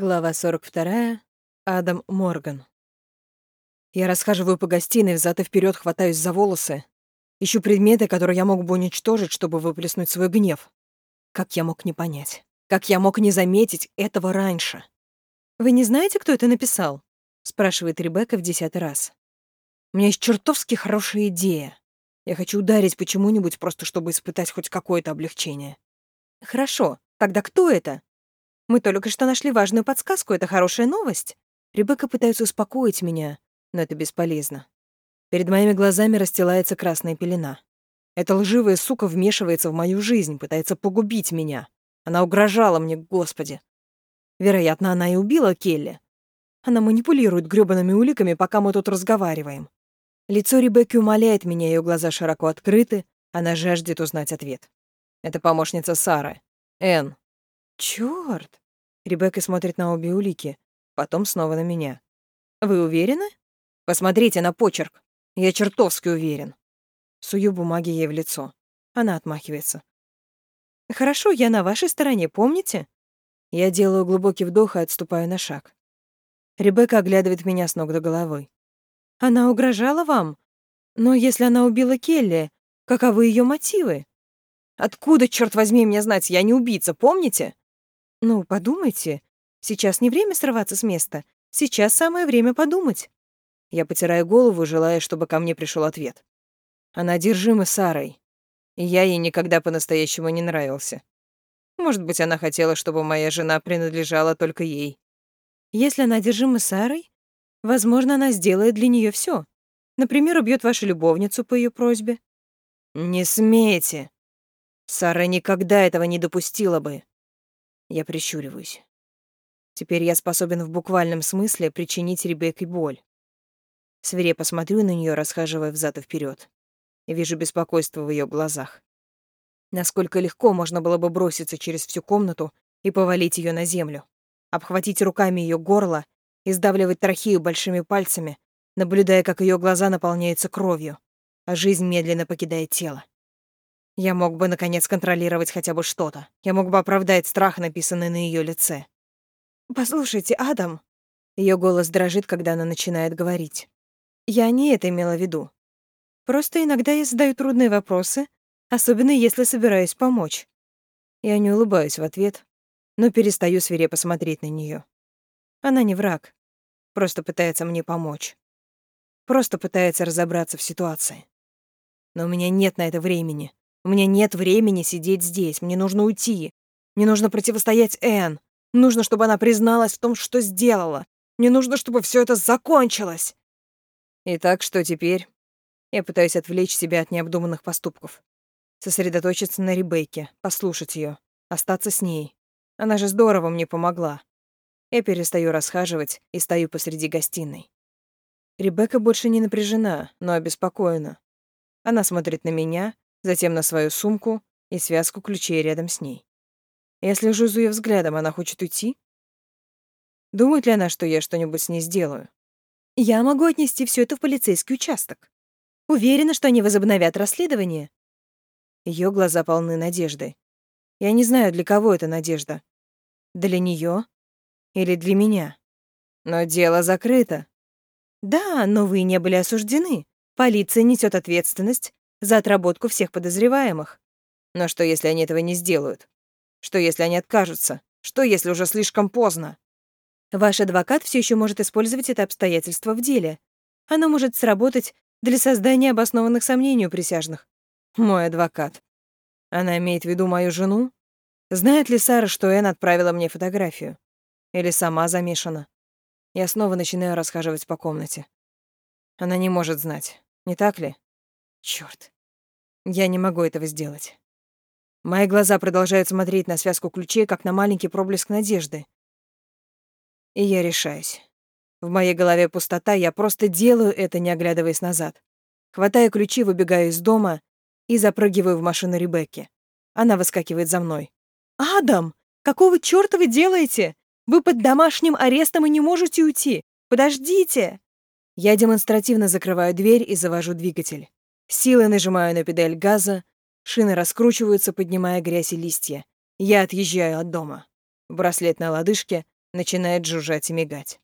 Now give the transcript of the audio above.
Глава 42. Адам Морган. Я расхаживаю по гостиной, взад и вперед хватаюсь за волосы. Ищу предметы, которые я мог бы уничтожить, чтобы выплеснуть свой гнев. Как я мог не понять? Как я мог не заметить этого раньше? «Вы не знаете, кто это написал?» — спрашивает Ребекка в десятый раз. «У меня есть чертовски хорошая идея. Я хочу ударить почему-нибудь, просто чтобы испытать хоть какое-то облегчение». «Хорошо. Тогда кто это?» Мы только что нашли важную подсказку, это хорошая новость. Ребекка пытается успокоить меня, но это бесполезно. Перед моими глазами расстилается красная пелена. Эта лживая сука вмешивается в мою жизнь, пытается погубить меня. Она угрожала мне, господи. Вероятно, она и убила Келли. Она манипулирует грёбаными уликами, пока мы тут разговариваем. Лицо Ребекки умоляет меня, ее глаза широко открыты, она жаждет узнать ответ. Это помощница Сары. Энн, Чёрт! Ребекка смотрит на обе улики, потом снова на меня. Вы уверены? Посмотрите на почерк. Я чертовски уверен. Сую бумаги ей в лицо. Она отмахивается. Хорошо, я на вашей стороне, помните? Я делаю глубокий вдох и отступаю на шаг. Ребекка оглядывает меня с ног до головы. Она угрожала вам? Но если она убила Келли, каковы ее мотивы? Откуда, черт возьми, мне знать, я не убийца, помните? Ну, подумайте. Сейчас не время срываться с места. Сейчас самое время подумать. Я потираю голову, желая, чтобы ко мне пришел ответ. Она одержима Сарой. И я ей никогда по-настоящему не нравился. Может быть, она хотела, чтобы моя жена принадлежала только ей. Если она одержима Сарой, возможно, она сделает для нее все. Например, убьет вашу любовницу по ее просьбе. Не смейте. Сара никогда этого не допустила бы. Я прищуриваюсь. Теперь я способен в буквальном смысле причинить Ребекке боль. Свирепо смотрю на нее, расхаживая взад и вперед, вижу беспокойство в ее глазах. Насколько легко можно было бы броситься через всю комнату и повалить ее на землю, обхватить руками ее горло и сдавливать трахею большими пальцами, наблюдая, как ее глаза наполняются кровью, а жизнь медленно покидает тело. Я мог бы, наконец, контролировать хотя бы что-то. Я мог бы оправдать страх, написанный на ее лице. «Послушайте, Адам...» Ее голос дрожит, когда она начинает говорить. «Я не это имела в виду. Просто иногда я задаю трудные вопросы, особенно если собираюсь помочь». Я не улыбаюсь в ответ, но перестаю свирепо смотреть на нее. Она не враг, просто пытается мне помочь. Просто пытается разобраться в ситуации. Но у меня нет на это времени. Меня нет времени сидеть здесь. Мне нужно уйти. Мне нужно противостоять Энн. Нужно, чтобы она призналась в том, что сделала. Мне нужно, чтобы все это закончилось. Итак, что теперь? Я пытаюсь отвлечь себя от необдуманных поступков. Сосредоточиться на Ребекке, послушать ее, остаться с ней. Она же здорово мне помогла. Я перестаю расхаживать и стою посреди гостиной. Ребекка больше не напряжена, но обеспокоена. Она смотрит на меня, затем на свою сумку и связку ключей рядом с ней. Я слежу за ее взглядом, она хочет уйти? Думает ли она, что я что-нибудь с ней сделаю? Я могу отнести все это в полицейский участок. Уверена, что они возобновят расследование. Ее глаза полны надеждой. Я не знаю, для кого это надежда. Для нее или для меня. Но дело закрыто. Да, но вы не были осуждены. Полиция несет ответственность за отработку всех подозреваемых. Но что, если они этого не сделают? Что, если они откажутся? Что, если уже слишком поздно? Ваш адвокат все еще может использовать это обстоятельство в деле. Оно может сработать для создания обоснованных сомнений у присяжных. Мой адвокат. Она имеет в виду мою жену? Знает ли Сара, что Энн отправила мне фотографию? Или сама замешана? Я снова начинаю расхаживать по комнате. Она не может знать, не так ли? Чёрт. Я не могу этого сделать. Мои глаза продолжают смотреть на связку ключей, как на маленький проблеск надежды. И я решаюсь. В моей голове пустота, я просто делаю это, не оглядываясь назад. Хватаю ключи, выбегаю из дома и запрыгиваю в машину Ребекки. Она выскакивает за мной. «Адам, какого чёрта вы делаете? Вы под домашним арестом и не можете уйти. Подождите!» Я демонстративно закрываю дверь и завожу двигатель. Силой нажимаю на педаль газа, шины раскручиваются, поднимая грязь и листья. Я отъезжаю от дома. Браслет на лодыжке, начинает жужжать и мигать.